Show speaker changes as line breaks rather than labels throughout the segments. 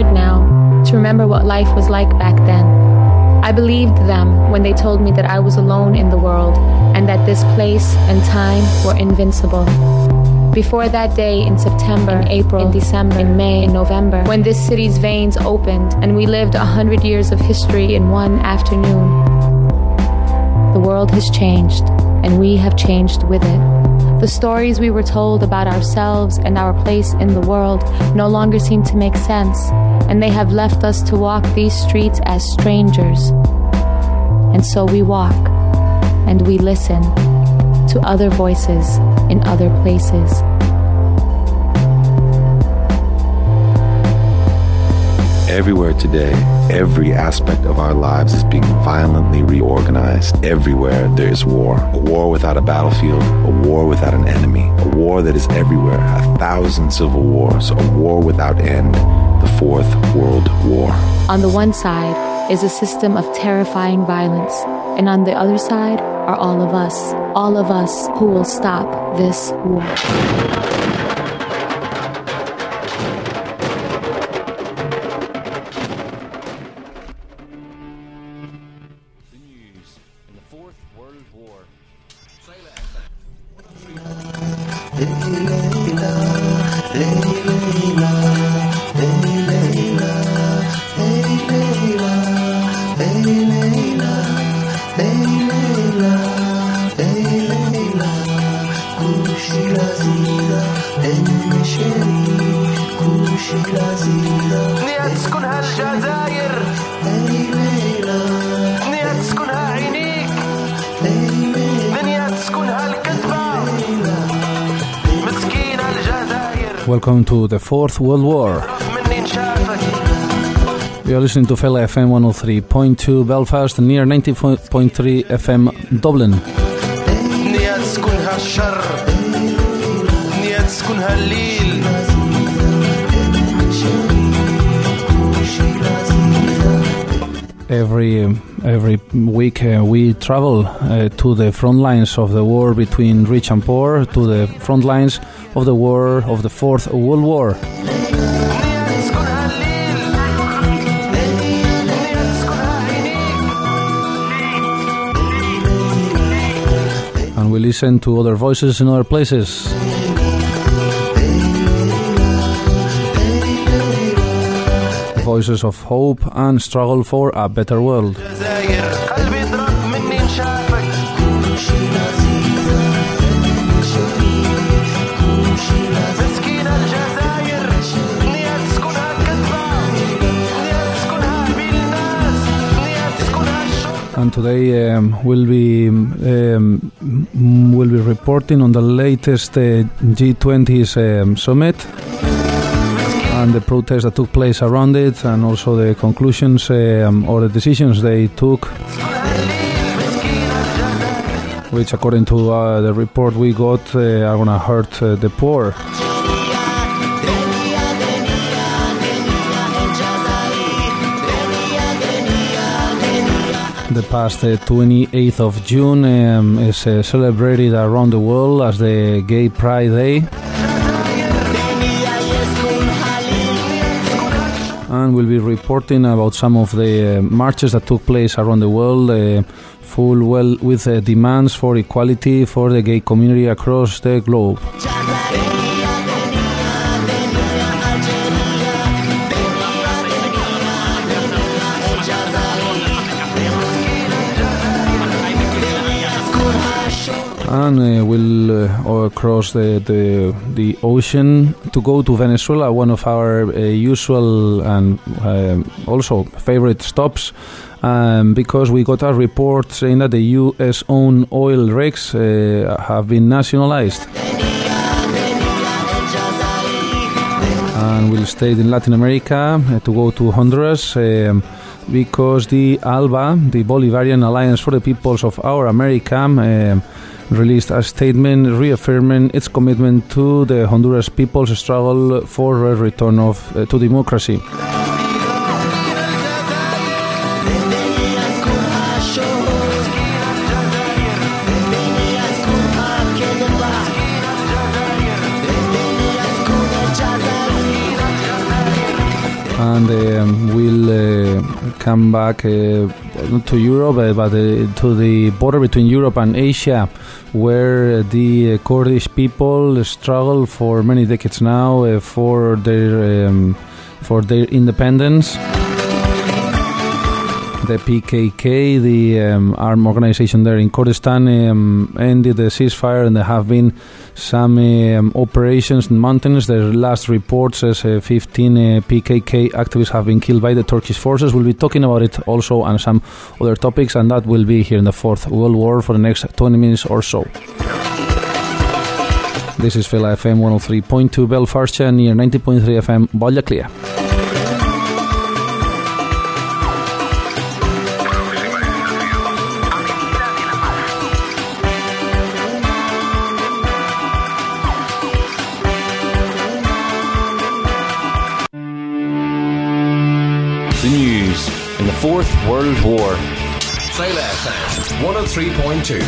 Hard now to remember what life was like back then. I believed them when they told me that I was alone in the world and that this place and time were invincible. Before that day in September, in April, in December, in May, in November, when this city's veins opened and we lived a hundred years of history in one afternoon. The world has changed, and we have changed with it. The stories we were told about ourselves and our place in the world no longer seem to make sense, and they have left us to walk these streets as strangers. And so we walk, and we listen to other voices in other places.
Everywhere today, every aspect of our lives is being violently reorganized. Everywhere there is war. A war without a battlefield, a war without an enemy, a war that is everywhere, a thousand civil wars, a war without end, the Fourth World War.
On the one side is a system of terrifying violence, and on the other side are all of us, all of us who will stop this war.
Welcome to the Fourth World War. You're listening to Féile FM 103.2 Belfast near 90.3 FM Dublin. Every every week uh, we travel uh, to the front lines of the war between rich and poor, to the front lines of the War of the Fourth World War. And we listen to other voices in other places. Voices of hope and struggle for a better world. Today um, we'll be um, we'll be reporting on the latest uh, G20's um, summit and the protests that took place around it, and also the conclusions um, or the decisions they took, which, according to uh, the report we got, uh, are gonna hurt uh, the poor. The past uh, 28th of June um, is uh, celebrated around the world as the Gay Pride Day. And we'll be reporting about some of the uh, marches that took place around the world, uh, full well with uh, demands for equality for the gay community across the globe. And uh, we'll uh, cross the, the the ocean to go to Venezuela, one of our uh, usual and um, also favorite stops, um, because we got a report saying that the U.S.-owned oil rigs uh, have been nationalized. And we'll stay in Latin America uh, to go to Honduras. Um, because the ALBA, the Bolivarian Alliance for the Peoples of Our America, um, released a statement reaffirming its commitment to the Honduras people's struggle for a return of, uh, to democracy. and um, we'll uh, come back uh, to Europe, uh, but uh, to the border between Europe and Asia, where the Kurdish people struggle for many decades now uh, for their um, for their independence the PKK, the um, armed organization there in Kurdistan, um, ended the ceasefire, and there have been some um, operations in mountains. The last report says uh, 15 uh, PKK activists have been killed by the Turkish forces. We'll be talking about it also and some other topics, and that will be here in the Fourth World War for the next 20 minutes or so. This is Féile FM 103.2 Belfast near 90.3 FM Baile
Átha Cliath. In the Fourth World War. Féile FM 103.2.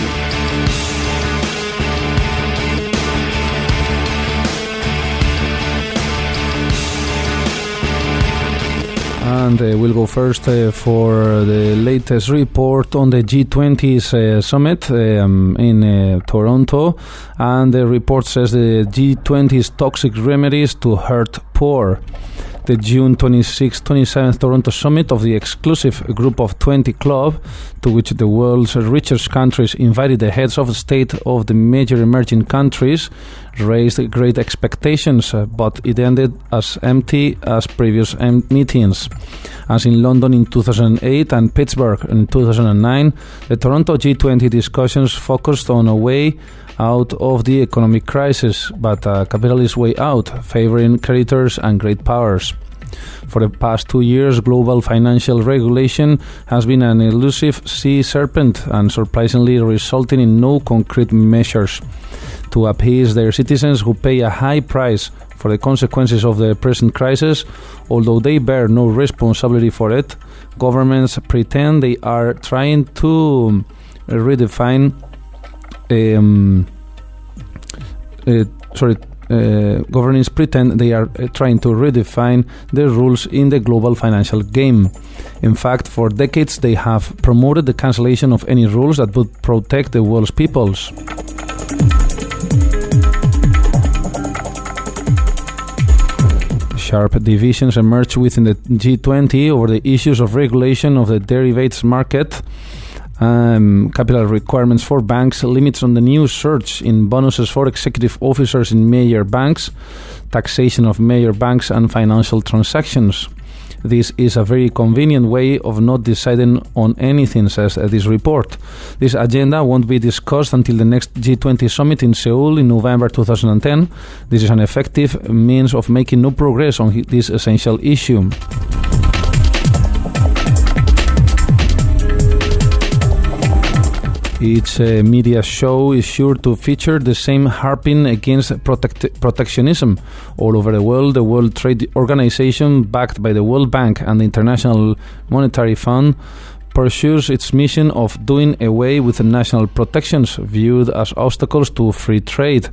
And uh, we'll go first uh, for the latest report on the G20's uh, summit um, in uh, Toronto. And the report says the G20's toxic remedies to hurt poor. The June 26 27th Toronto summit of the exclusive Group of 20 club, to which the world's richest countries invited the heads of state of the major emerging countries, raised great expectations, uh, but it ended as empty as previous meetings. As in London in 2008 and Pittsburgh in 2009, the Toronto G20 discussions focused on a way out of the economic crisis, but a capitalist way out, favoring creditors and great powers. For the past two years, global financial regulation has been an elusive sea serpent and surprisingly resulting in no concrete measures to appease their citizens who pay a high price for the consequences of the present crisis, although they bear no responsibility for it. Governments pretend they are trying to redefine. Um, sorry, governments pretend they are uh, trying to redefine the rules in the global financial game. In fact, for decades they have promoted the cancellation of any rules that would protect the world's peoples. Sharp divisions emerged within the G20 over the issues of regulation of the derivatives market um, capital requirements for banks, limits on the new surge in bonuses for executive officers in major banks, taxation of major banks, and financial transactions. This is a very convenient way of not deciding on anything, says this report. This agenda won't be discussed until the next G20 summit in Seoul in November 2010. This is an effective means of making no progress on this essential issue. Each uh, media show is sure to feature the same harping against protect- protectionism. All over the world, the World Trade Organization, backed by the World Bank and the International Monetary Fund, pursues its mission of doing away with national protections viewed as obstacles to free trade.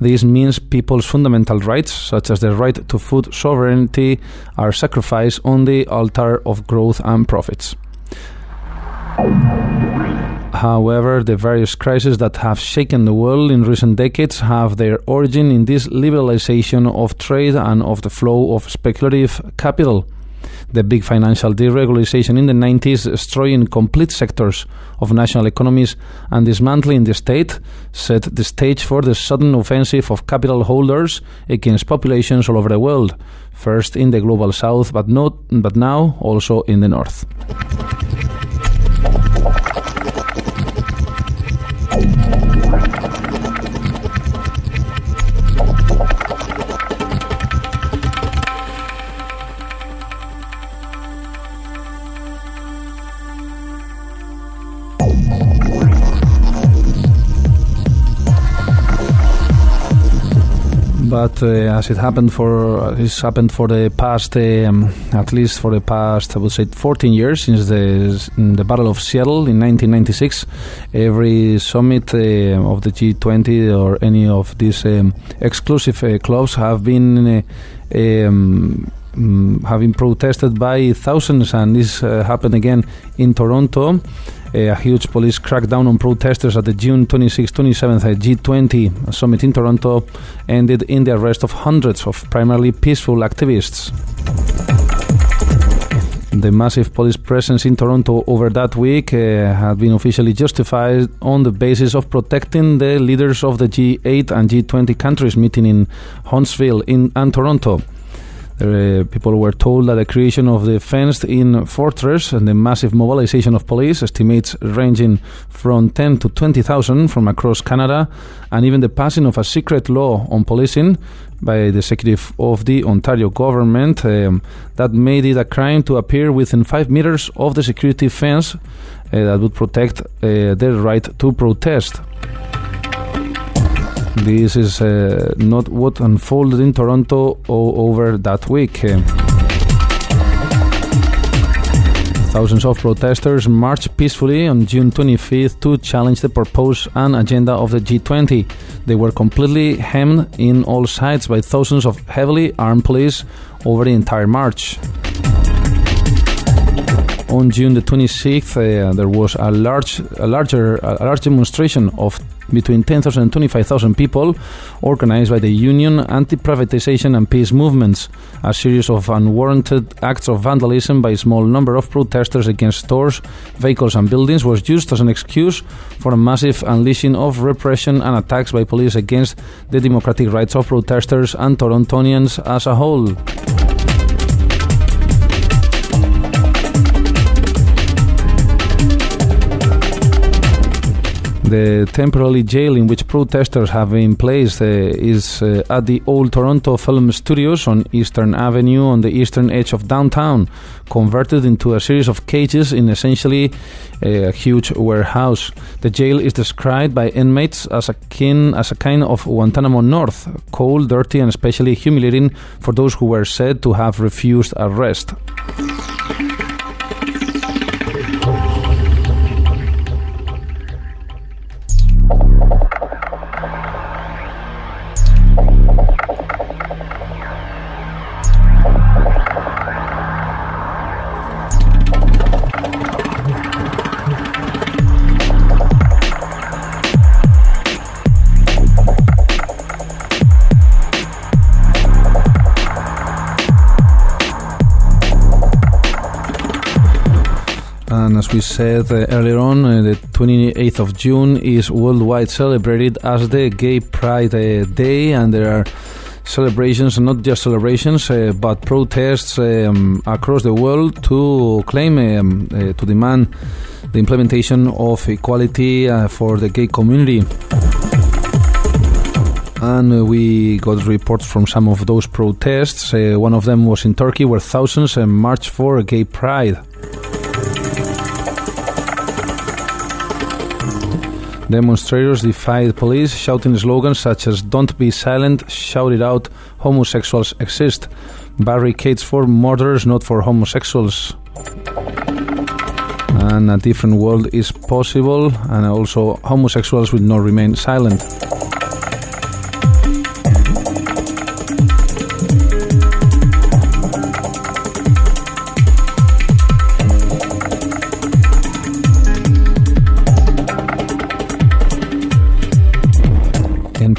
This means people's fundamental rights, such as the right to food sovereignty, are sacrificed on the altar of growth and profits. However, the various crises that have shaken the world in recent decades have their origin in this liberalization of trade and of the flow of speculative capital. The big financial deregulation in the 90s, destroying complete sectors of national economies and dismantling the state, set the stage for the sudden offensive of capital holders against populations all over the world, first in the global south, but, not, but now also in the north. But uh, as it happened for it's happened for the past um, at least for the past I would say 14 years since the the Battle of Seattle in 1996 every summit uh, of the G20 or any of these um, exclusive uh, clubs have been uh, um, mm, been protested by thousands, and this uh, happened again in Toronto. A huge police crackdown on protesters at the June 26-27 G20 summit in Toronto ended in the arrest of hundreds of primarily peaceful activists. The massive police presence in Toronto over that week uh, had been officially justified on the basis of protecting the leaders of the G8 and G20 countries meeting in Huntsville in, and Toronto. Uh, people were told that the creation of the fenced-in fortress and the massive mobilization of police, estimates ranging from 10 to 20,000 from across Canada, and even the passing of a secret law on policing by the executive of the Ontario government um, that made it a crime to appear within five meters of the security fence uh, that would protect uh, their right to protest. This is uh, not what unfolded in Toronto over that week. Uh, Thousands of protesters marched peacefully on June 25th to challenge the purpose and agenda of the G20. They were completely hemmed in all sides by thousands of heavily armed police over the entire march. On June the 26th, uh, there was a large, a larger, a large demonstration of between 10,000 and 25,000 people organized by the Union Anti-Privatization and Peace movements. A series of unwarranted acts of vandalism by a small number of protesters against stores, vehicles and buildings was used as an excuse for a massive unleashing of repression and attacks by police against the democratic rights of protesters and Torontonians as a whole. The temporary jail in which protesters have been placed uh, is uh, at the Old Toronto Film Studios on Eastern Avenue on the eastern edge of downtown, converted into a series of cages in essentially uh, a huge warehouse. The jail is described by inmates as a kin, as a kind of Guantanamo North, cold, dirty, and especially humiliating for those who were said to have refused arrest. We said uh, earlier on, uh, the 28th of June is worldwide celebrated as the Gay Pride uh, Day, and there are celebrations, not just celebrations, uh, but protests um, across the world to claim, um, uh, to demand the implementation of equality uh, for the gay community. And we got reports from some of those protests. One of them was in Turkey, where thousands marched for gay pride. Demonstrators defied police, shouting slogans such as Don't be silent, shout it out, homosexuals exist, barricades for murderers, not for homosexuals. And a different world is possible, and also homosexuals will not remain silent.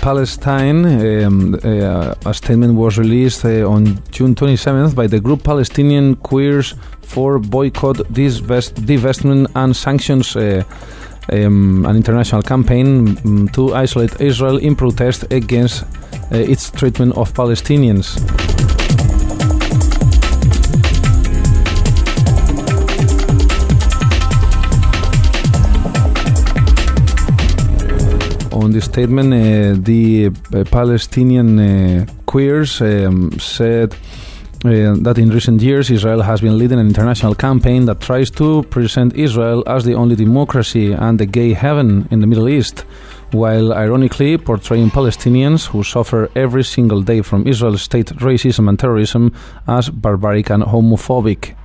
Palestine, um, uh, a statement was released uh, on June 27th by the group Palestinian Queers for Boycott, Divest- Divestment and Sanctions, uh, um, an international campaign um, to isolate Israel in protest against uh, its treatment of Palestinians. On this statement, uh, the uh, Palestinian uh, queers um, said uh, that in recent years Israel has been leading an international campaign that tries to present Israel as the only democracy and the gay heaven in the Middle East, while ironically portraying Palestinians who suffer every single day from Israel's state racism and terrorism as barbaric and homophobic.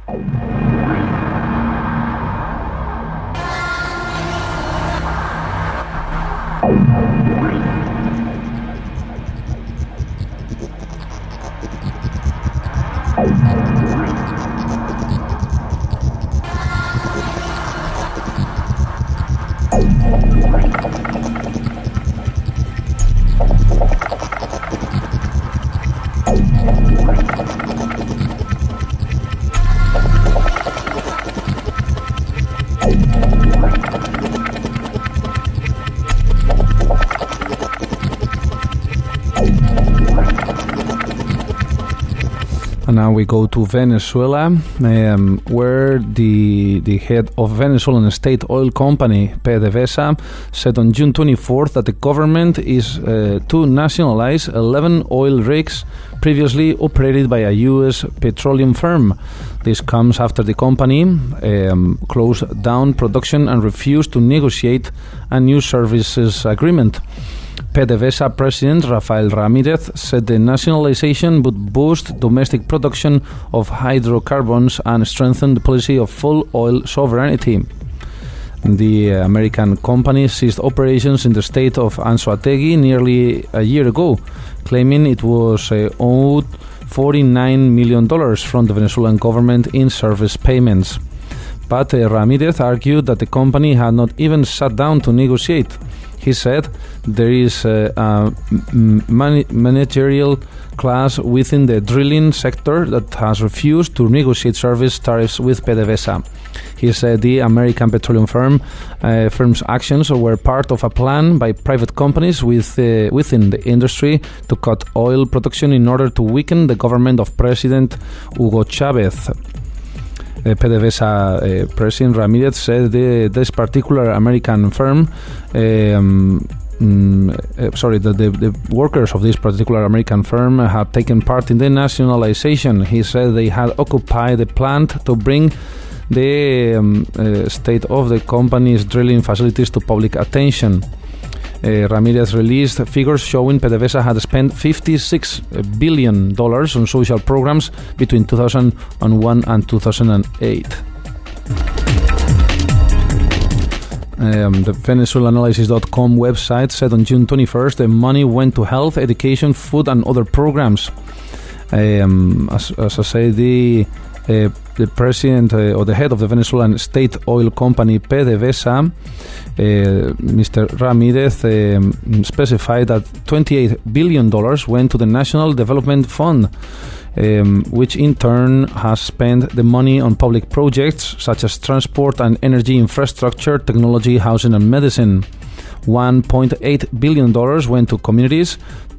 Now we go to Venezuela, um, where the the head of Venezuelan state oil company PDVSA said on June 24th that the government is uh, to nationalize 11 oil rigs previously operated by a U.S. petroleum firm. This comes after the company um, closed down production and refused to negotiate a new services agreement. PDVSA President Rafael Ramirez said the nationalization would boost domestic production of hydrocarbons and strengthen the policy of full oil sovereignty. The American company ceased operations in the state of Anzoátegui nearly a year ago, claiming it was uh, owed $49 million from the Venezuelan government in service payments. But uh, Ramirez argued that the company had not even sat down to negotiate. He said there is a, a m- mani- managerial class within the drilling sector that has refused to negotiate service tariffs with PDVSA. He said the American petroleum firm uh, firm's actions were part of a plan by private companies with, uh, within the industry to cut oil production in order to weaken the government of President Hugo Chavez. Uh, PDVSA uh, President Ramirez said the, this particular American firm, um, mm, sorry, that the, the workers of this particular American firm have taken part in the nationalization. He said they had occupied the plant to bring the um, uh, state of the company's drilling facilities to public attention. Uh, Ramirez released figures showing PDVSA had spent 56 billion dollars on social programs between 2001 and 2008. Um, the VenezuelaAnalysis.com website said on June 21st the money went to health, education, food, and other programs. Um, as, as I say, the uh, the president uh, or the head of the Venezuelan state oil company PDVSA, uh, Mr. Ramirez, um, specified that 28 billion dollars went to the National Development Fund. Um, which in turn has spent the money on public projects such as transport and energy infrastructure, technology, housing, and medicine. $1.8 billion went to communities,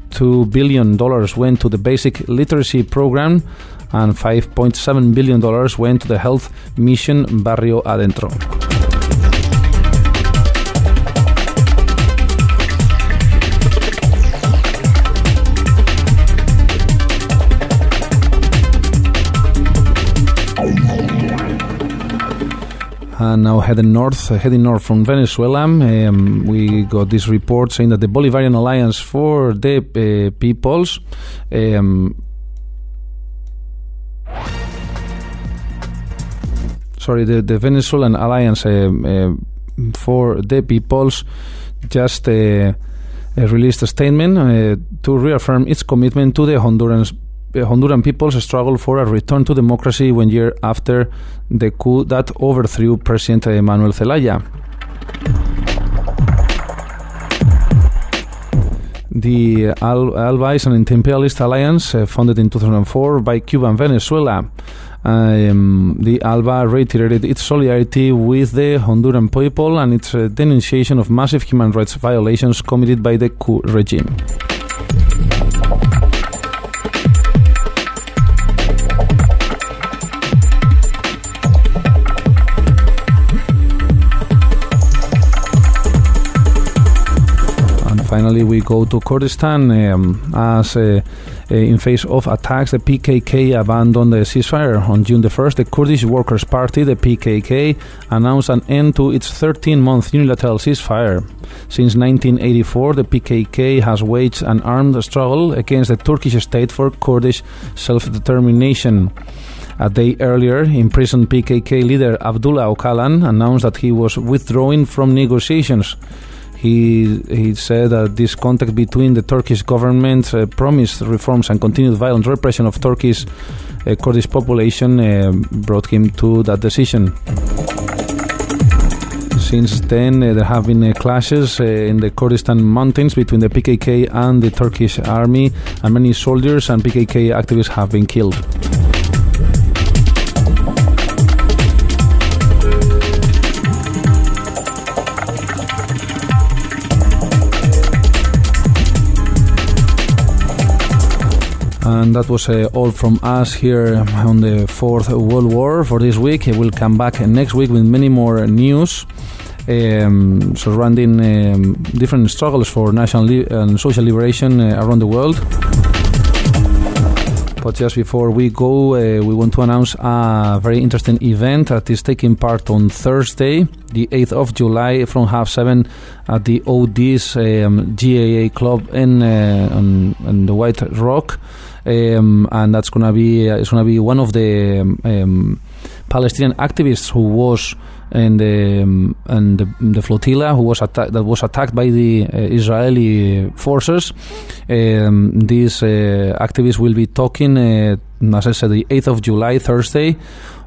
$2 billion went to the basic literacy program, and $5.7 billion went to the health mission Barrio Adentro. And now heading north, heading north from Venezuela, um, we got this report saying that the Bolivarian Alliance for the uh, Peoples um, sorry, the, the Venezuelan Alliance uh, uh, for the Peoples just uh, released a statement to reaffirm its commitment to the Hondurans, uh, Honduran people's struggle for a return to democracy one year after the coup that overthrew President Manuel Zelaya. The Al- Alba is an imperialist alliance uh, founded in 2004 by Cuba and Venezuela. Um, the ALBA reiterated its solidarity with the Honduran people and its uh, denunciation of massive human rights violations committed by the coup regime. And finally, we go to Kurdistan um, as. Uh, Uh, in face of attacks, the PKK abandoned the ceasefire. On June the 1st, the Kurdish Workers' Party, the PKK, announced an end to its 13 month unilateral ceasefire. Since 1984, the PKK has waged an armed struggle against the Turkish state for Kurdish self determination. A day earlier, imprisoned PKK leader Abdullah Öcalan announced that he was withdrawing from negotiations. He he said that this contact between the Turkish government uh, promised reforms and continued violent repression of Turkish uh, Kurdish population uh, brought him to that decision. Since then, uh, there have been uh, clashes uh, in the Kurdistan mountains between the PKK and the Turkish army, and many soldiers and PKK activists have been killed. And that was uh, all from us here on the Fourth World War for this week. We'll come back next week with many more news um, surrounding um, different struggles for national and social liberation uh, around the world. But just before we go, uh, we want to announce a very interesting event that is taking part on Thursday, the 8th of July, from half seven at the OD's um, GAA club in, uh, the White Rock. Um, and that's gonna be uh, it's gonna be one of the um, um, Palestinian activists who was in the um, in the, the flotilla who was atta- that was attacked by the uh, Israeli forces. Um, these uh, activists will be talking, uh, as I said, the 8th of July, Thursday.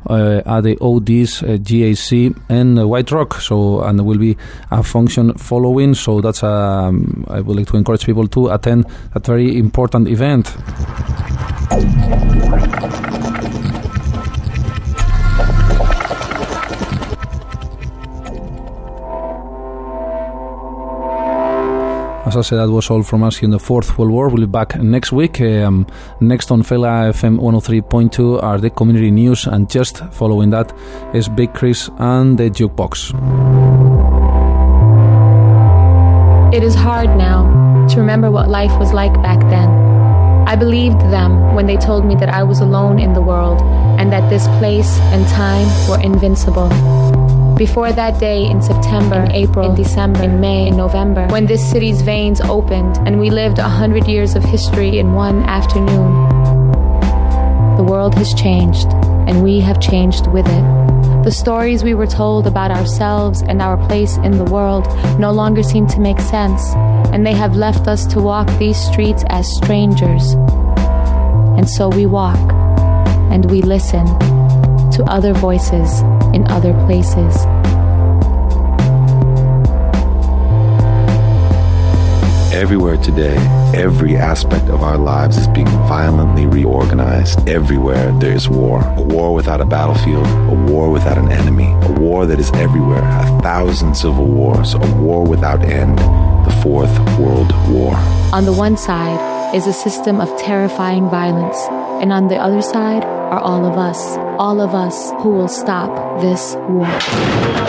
Uh, at the OD's uh, GAC in uh, White Rock. So, and there will be a function following. So, that's um, I would like to encourage people to attend that very important event. As I said, that was all from us in the Fourth World War. We'll be back next week. Um, next on Féile FM 103.2 are the community news, and just following that is Big Chris and the Jukebox.
It is hard now to remember what life was like back then. I believed them when they told me that I was alone in the world and that this place and time were invincible. Before that day in September, in April, in December, in May, in November, when this city's veins opened and we lived a hundred years of history in one afternoon, the world has changed and we have changed with it. The stories we were told about ourselves and our place in the world no longer seem to make sense, and they have left us to walk these streets as strangers. And so we walk and we listen to other voices in other places.
Everywhere today, every aspect of our lives is being violently reorganized. Everywhere there is war. A war without a battlefield, a war without an enemy, a war that is everywhere, a thousand civil wars, a war without end, the Fourth World War.
On the one side is a system of terrifying violence, and on the other side are all of us, all of us who will stop this war.